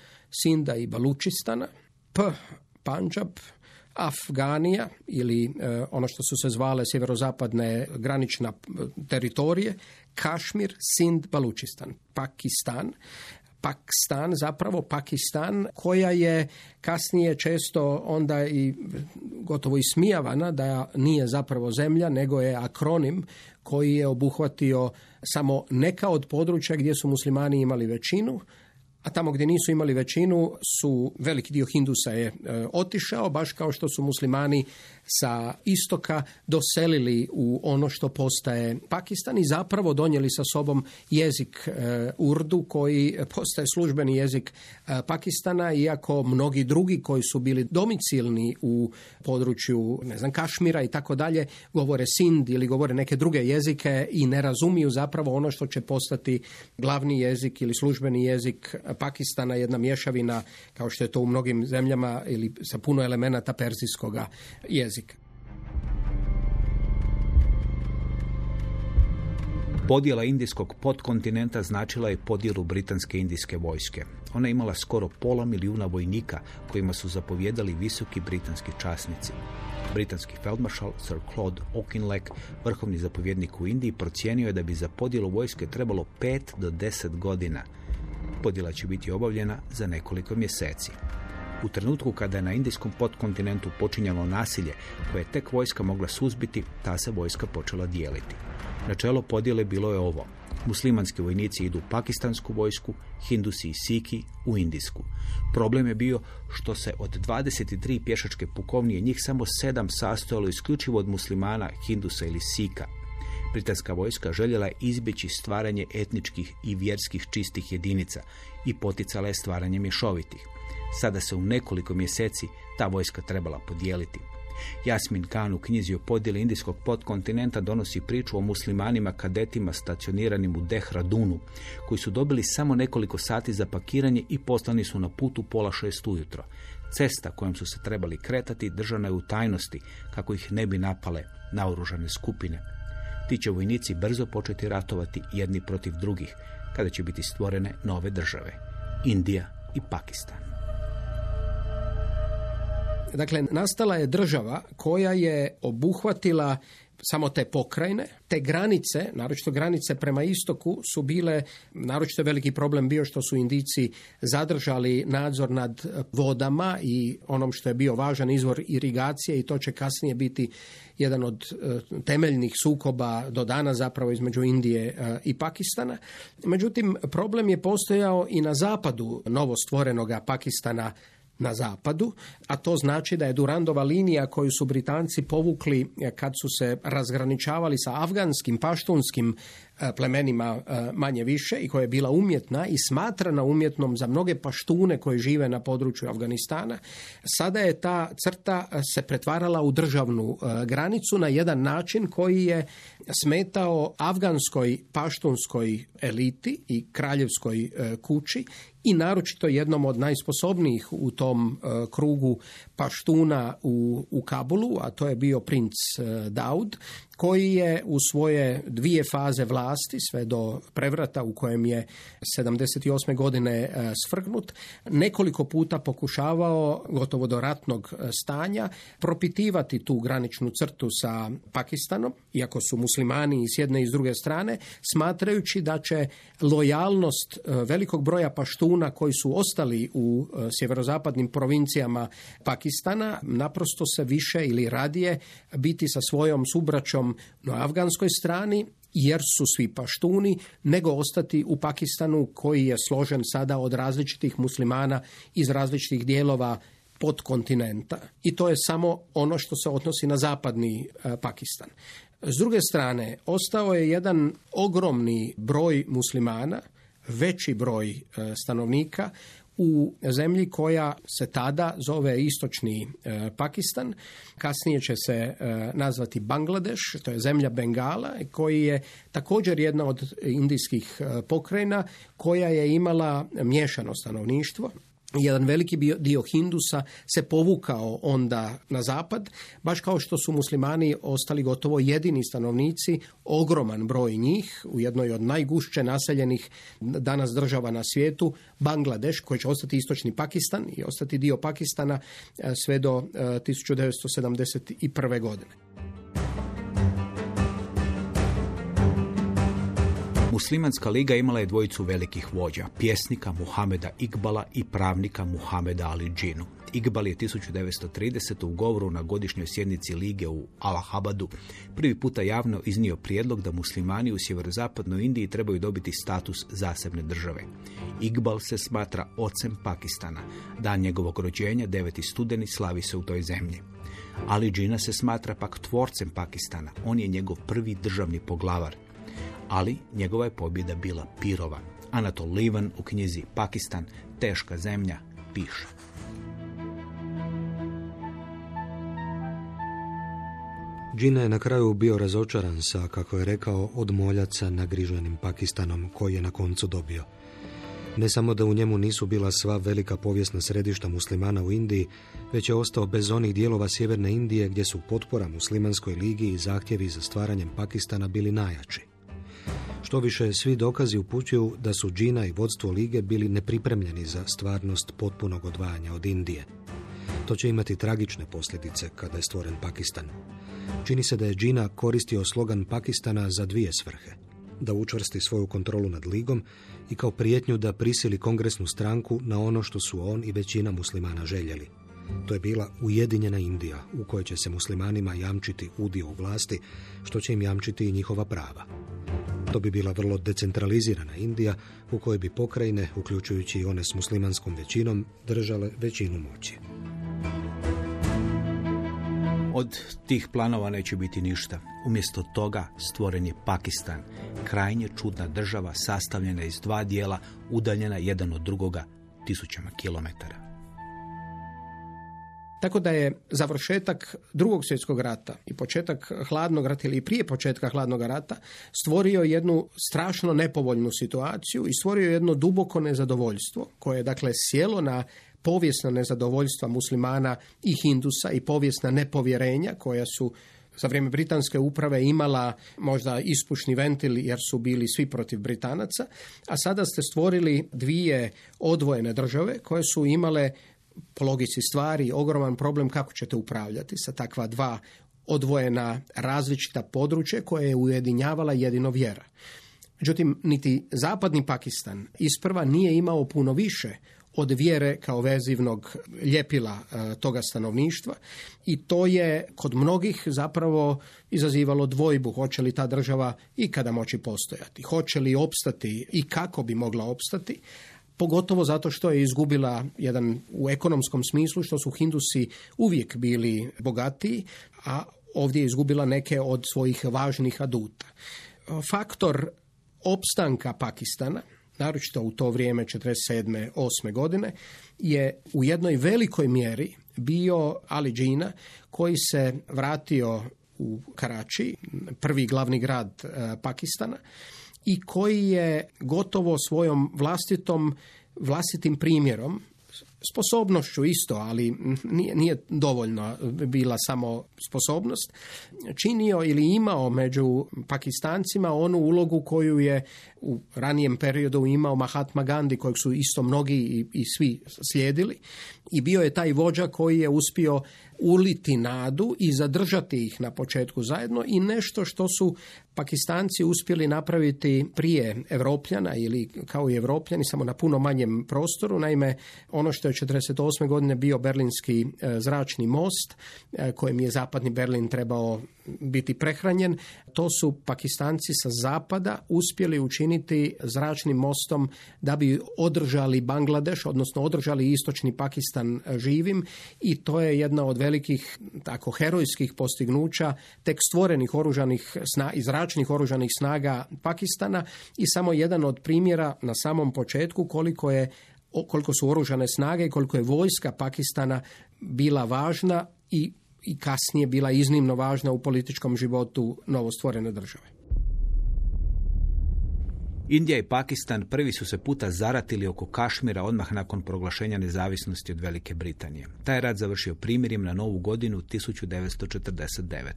Sinda i Balučistana. P. Panđab, Afganija ili e, ono što su se zvale sjeverozapadne granična teritorije, Kašmir, Sind, Balučistan, Pakistan. Pakistan, zapravo Pakistan, koja je kasnije često onda i gotovo ismijavana da nije zapravo zemlja, nego je akronim koji je obuhvatio samo neka od područja gdje su muslimani imali većinu, a tamo gdje nisu imali većinu su veliki dio Hindusa je e, otišao, baš kao što su muslimani sa istoka doselili u ono što postaje Pakistan i zapravo donijeli sa sobom jezik e, Urdu koji postaje službeni jezik e, Pakistana, iako mnogi drugi koji su bili domicilni u području ne znam, Kašmira i tako dalje govore Sind ili govore neke druge jezike i ne razumiju zapravo ono što će postati glavni jezik ili službeni jezik Pakistana, jedna mješavina kao što je to u mnogim zemljama ili sa puno elemenata perzijskoga jezika. Podjela indijskog podkontinenta značila je podjelu britanske indijske vojske. Ona je imala skoro pola milijuna vojnika kojima su zapovjedali visoki britanski časnici. Britanski feldmaršal Sir Claude Auchinleck, vrhovni zapovjednik u Indiji, procijenio je da bi za podjelu vojske trebalo 5 do 10 godina. Podjela će biti obavljena za nekoliko mjeseci. U trenutku kada je na indijskom podkontinentu počinjalo nasilje koje je tek vojska mogla suzbiti, ta se vojska počela dijeliti. Načelo podjele bilo je ovo. Muslimanski vojnici idu u pakistansku vojsku, hindusi i siki u indijsku. Problem je bio što se od 23 pješačke pukovnije njih samo sedam sastojalo isključivo od muslimana, hindusa ili sika. Britanska vojska željela je izbjeći stvaranje etničkih i vjerskih čistih jedinica i poticala je stvaranje mješovitih. Sada se u nekoliko mjeseci ta vojska trebala podijeliti. Jasmin Khan u knjizi o podjeli indijskog podkontinenta donosi priču o muslimanima kadetima stacioniranim u Dehradunu, koji su dobili samo nekoliko sati za pakiranje i poslani su na putu pola šest ujutro. Cesta kojom su se trebali kretati držana je u tajnosti kako ih ne bi napale naoružane skupine. Ti će vojnici brzo početi ratovati jedni protiv drugih, kada će biti stvorene nove države, Indija i Pakistan. Dakle, nastala je država koja je obuhvatila samo te pokrajine, te granice, naročito granice prema istoku su bile, naročito veliki problem bio što su Indici zadržali nadzor nad vodama i onom što je bio važan izvor irigacije i to će kasnije biti jedan od e, temeljnih sukoba do dana zapravo između Indije e, i Pakistana. Međutim, problem je postojao i na zapadu novostvorenoga Pakistana na zapadu, a to znači da je Durandova linija koju su Britanci povukli e, kad su se razgraničavali sa afganskim, paštunskim plemenima e, manje više i koja je bila umjetna i smatrana umjetnom za mnoge paštune koji žive na području Afganistana, sada je ta crta e, se pretvarala u državnu granicu na jedan način koji je smetao afganskoj paštunskoj eliti i kraljevskoj kući i naročito jednom od najsposobnijih u tom krugu paštuna u, u Kabulu, a to je bio princ Daud, koji je u svoje dvije faze vlasti, sve do prevrata u kojem je 78. godine e, svrgnut, nekoliko puta pokušavao, gotovo do ratnog e, stanja, propitivati tu graničnu crtu sa Pakistanom, iako su muslimani s jedne i s druge strane, smatrajući da će lojalnost e, velikog broja paštuna koji su ostali u sjeverozapadnim provincijama Pakistana naprosto se više ili radije biti sa svojom subraćom na afganskoj strani jer su svi paštuni, nego ostati u Pakistanu koji je složen sada od različitih muslimana iz različitih dijelova podkontinenta. I to je samo ono što se odnosi na zapadni e, Pakistan. S druge strane, ostao je jedan ogromni broj muslimana, veći broj e, stanovnika u zemlji koja se tada zove istočni e, Pakistan, kasnije će se e, nazvati Bangladeš, to je zemlja Bengala koji je također jedna od indijskih e, pokrajina koja je imala miješano stanovništvo jedan veliki dio Hindusa se povukao onda na zapad, baš kao što su muslimani ostali gotovo jedini stanovnici, ogroman broj njih u jednoj od najgušće naseljenih danas država na svijetu, Bangladeš, koji će ostati istočni Pakistan i ostati dio Pakistana e, sve do e, 1971. godine. Muslimanska liga imala je dvojicu velikih vođa, pjesnika Muhameda Iqbala i pravnika Muhameda Ali Džinu. Iqbal je 1930. u govoru na godišnjoj sjednici lige u Allahabadu prvi puta javno iznio prijedlog da muslimani u sjeverozapadnoj Indiji trebaju dobiti status zasebne države. Iqbal se smatra ocem Pakistana. Dan njegovog rođenja, 9. studeni, slavi se u toj zemlji. Ali Džina se smatra pak tvorcem Pakistana. On je njegov prvi državni poglavar ali njegova je pobjeda bila pirova. Anatol Livan u knjizi Pakistan, teška zemlja, piše. Džina je na kraju bio razočaran sa, kako je rekao, od moljaca nagriženim Pakistanom koji je na koncu dobio. Ne samo da u njemu nisu bila sva velika povijesna središta muslimana u Indiji, već je ostao bez onih dijelova sjeverne Indije gdje su potpora muslimanskoj ligi i zahtjevi za stvaranjem Pakistana bili najjači. Što više, svi dokazi upućuju da su Džina i vodstvo lige bili nepripremljeni za stvarnost potpunog odvajanja od Indije. To će imati tragične posljedice kada je stvoren Pakistan. Čini se da je Džina koristio slogan Pakistana za dvije svrhe. Da učvrsti svoju kontrolu nad ligom i kao prijetnju da prisili kongresnu stranku na ono što su on i većina muslimana željeli. To je bila Ujedinjena Indija u kojoj će se muslimanima jamčiti udio u vlasti, što će im jamčiti i njihova prava. To bi bila vrlo decentralizirana Indija u kojoj bi pokrajine, uključujući i one s muslimanskom većinom, držale većinu moći. Od tih planova neće biti ništa. Umjesto toga stvoren je Pakistan, krajnje čudna država sastavljena iz dva dijela, udaljena jedan od drugoga tisućama kilometara. Tako da je završetak drugog svjetskog rata i početak hladnog rata ili prije početka hladnog rata stvorio jednu strašno nepovoljnu situaciju i stvorio jedno duboko nezadovoljstvo koje je dakle sjelo na povijesna nezadovoljstva muslimana i hindusa i povijesna nepovjerenja koja su za vrijeme britanske uprave imala možda ispušni ventil jer su bili svi protiv Britanaca, a sada ste stvorili dvije odvojene države koje su imale po logici stvari ogroman problem kako ćete upravljati sa takva dva odvojena različita područja koje je ujedinjavala jedino vjera. Međutim, niti zapadni Pakistan isprva nije imao puno više od vjere kao vezivnog ljepila e, toga stanovništva i to je kod mnogih zapravo izazivalo dvojbu hoće li ta država ikada moći postojati, hoće li opstati i kako bi mogla opstati, pogotovo zato što je izgubila jedan u ekonomskom smislu što su Hindusi uvijek bili bogatiji, a ovdje je izgubila neke od svojih važnih aduta. Faktor opstanka Pakistana, naročito u to vrijeme 47. 8. godine, je u jednoj velikoj mjeri bio Ali Džina koji se vratio u Karači, prvi glavni grad eh, Pakistana, i koji je gotovo svojom vlastitom vlastitim primjerom sposobnošću isto, ali nije, nije dovoljno bila samo sposobnost, činio ili imao među Pakistancima onu ulogu koju je u ranijem periodu imao Mahatma Gandhi, kojeg su isto mnogi i, i svi slijedili. I bio je taj vođa koji je uspio uliti nadu i zadržati ih na početku zajedno i nešto što su Pakistanci uspjeli napraviti prije Evropljana ili kao i Evropljani, samo na puno manjem prostoru. Naime, ono što je 1948. godine bio berlinski e, zračni most, e, kojem je zapadni Berlin trebao biti prehranjen, to su Pakistanci sa zapada uspjeli učiniti zračnim mostom da bi održali Bangladeš, odnosno održali istočni Pakistan živim i to je jedna od velikih tako herojskih postignuća tek stvorenih oružanih sna, i oružanih snaga Pakistana i samo jedan od primjera na samom početku koliko je koliko su oružane snage i koliko je vojska Pakistana bila važna i i kasnije bila iznimno važna u političkom životu novostvorene države. Indija i Pakistan prvi su se puta zaratili oko Kašmira odmah nakon proglašenja nezavisnosti od Velike Britanije. Taj rat završio primirjem na novu godinu 1949.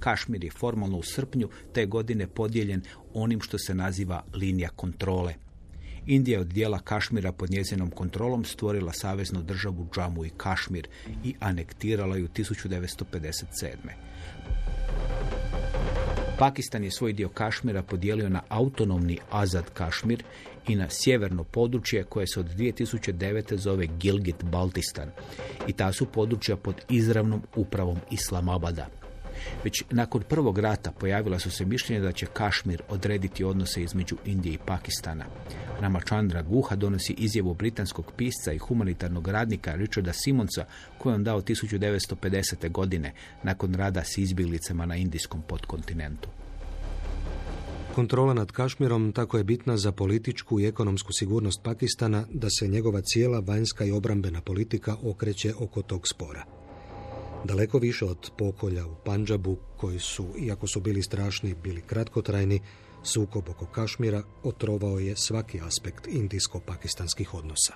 Kašmir je formalno u srpnju te godine podijeljen onim što se naziva linija kontrole. Indija je od dijela Kašmira pod njezinom kontrolom stvorila saveznu državu Džamu i Kašmir i anektirala ju 1957. Pakistan je svoj dio Kašmira podijelio na autonomni Azad Kašmir i na sjeverno područje koje se od 2009. zove Gilgit-Baltistan. I ta su područja pod izravnom upravom Islamabada. Već nakon prvog rata pojavila su se mišljenja da će Kašmir odrediti odnose između Indije i Pakistana. Ramachandra Guha donosi izjavu britanskog pisca i humanitarnog radnika Richarda Simonsa koju on dao 1950. godine nakon rada s izbjeglicama na indijskom podkontinentu. Kontrola nad Kašmirom tako je bitna za političku i ekonomsku sigurnost Pakistana da se njegova cijela vanjska i obrambena politika okreće oko tog spora. Daleko više od pokolja u Panđabu, koji su, iako su bili strašni, bili kratkotrajni, sukob oko Kašmira otrovao je svaki aspekt indijsko-pakistanskih odnosa.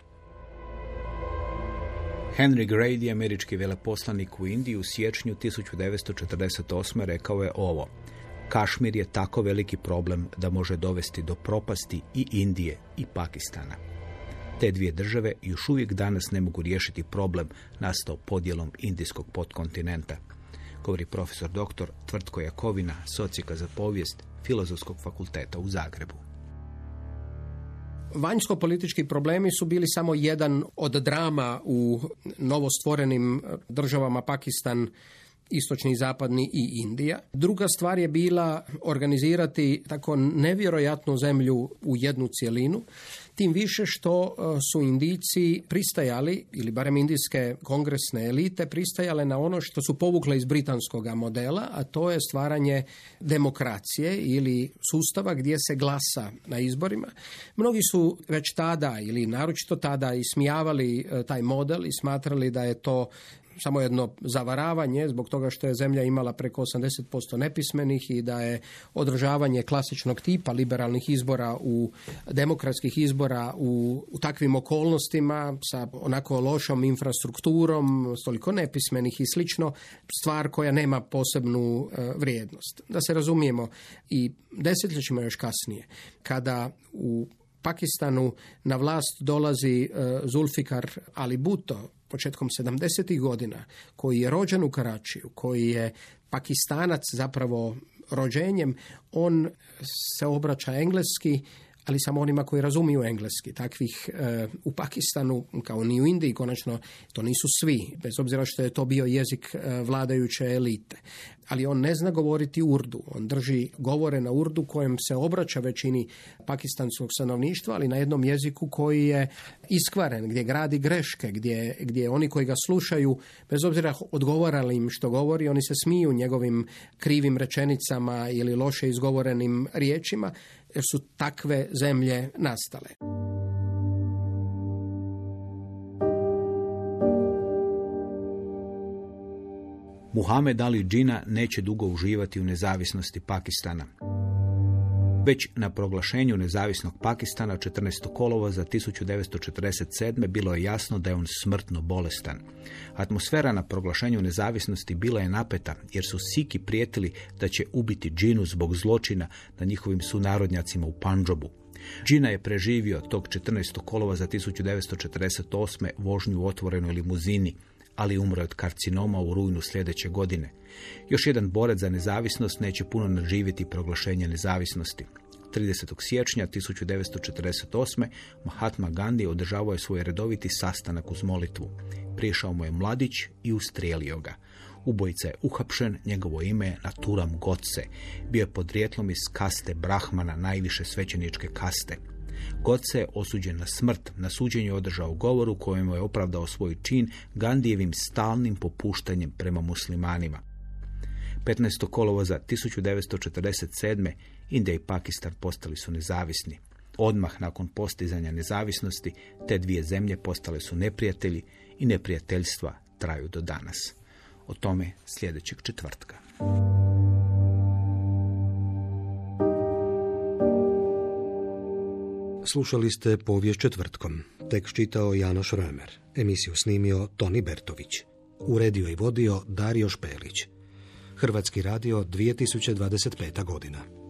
Henry Grady, američki veleposlanik u Indiji u siječnju 1948. rekao je ovo. Kašmir je tako veliki problem da može dovesti do propasti i Indije i Pakistana. Te dvije države još uvijek danas ne mogu riješiti problem nastao podjelom indijskog podkontinenta, govori profesor dr. Tvrtko Jakovina, socijka za povijest Filozofskog fakulteta u Zagrebu. Vanjsko-politički problemi su bili samo jedan od drama u novostvorenim državama Pakistan, istočni i zapadni i Indija. Druga stvar je bila organizirati tako nevjerojatnu zemlju u jednu cjelinu, tim više što e, su Indijci pristajali, ili barem indijske kongresne elite, pristajale na ono što su povukle iz britanskog modela, a to je stvaranje demokracije ili sustava gdje se glasa na izborima. Mnogi su već tada ili naročito tada ismijavali e, taj model i smatrali da je to samo jedno zavaravanje zbog toga što je zemlja imala preko 80% nepismenih i da je održavanje klasičnog tipa liberalnih izbora u demokratskih izbora u, u takvim okolnostima sa onako lošom infrastrukturom, s toliko nepismenih i slično, stvar koja nema posebnu e, vrijednost. Da se razumijemo i desetljećima još kasnije, kada u Pakistanu na vlast dolazi e, Zulfikar Ali Bhutto, početkom 70. godina, koji je rođen u Karačiju, koji je pakistanac zapravo rođenjem, on se obraća engleski, ali samo onima koji razumiju engleski. Takvih e, u Pakistanu, kao ni u Indiji, konačno, to nisu svi, bez obzira što je to bio jezik e, vladajuće elite. Ali on ne zna govoriti urdu. On drži govore na urdu kojem se obraća većini pakistanskog stanovništva, ali na jednom jeziku koji je iskvaren, gdje gradi greške, gdje, gdje oni koji ga slušaju, bez obzira odgovarali im što govori, oni se smiju njegovim krivim rečenicama ili loše izgovorenim riječima, jer su takve zemlje nastale. Muhammed Ali Džina neće dugo uživati u nezavisnosti Pakistana. Već na proglašenju nezavisnog Pakistana 14. kolova za 1947. bilo je jasno da je on smrtno bolestan. Atmosfera na proglašenju nezavisnosti bila je napeta jer su Siki prijetili da će ubiti Džinu zbog zločina na njihovim sunarodnjacima u Panđobu. Džina je preživio tog 14. kolova za 1948. vožnju u otvorenoj limuzini, ali umro od karcinoma u rujnu sljedeće godine. Još jedan borac za nezavisnost neće puno nadživjeti proglašenje nezavisnosti. 30. siječnja 1948. Mahatma Gandhi održavao je svoj redoviti sastanak uz molitvu. Prišao mu je mladić i ustrijelio ga. Ubojica je uhapšen, njegovo ime je Naturam Gotse. Bio je podrijetlom iz kaste Brahmana, najviše svećeničke kaste. Gotse je osuđen na smrt. Na suđenju održao govor u kojemu je opravdao svoj čin Gandijevim stalnim popuštanjem prema muslimanima. 15. kolovoza 1947. Indija i Pakistan postali su nezavisni. Odmah nakon postizanja nezavisnosti te dvije zemlje postale su neprijatelji i neprijateljstva traju do danas. O tome sljedećeg četvrtka. – Slušali ste povijest četvrtkom. Tekst čitao Janoš Römer. Emisiju snimio Toni Bertović. Uredio i vodio Dario Špelić. Hrvatski radio 2025. godina.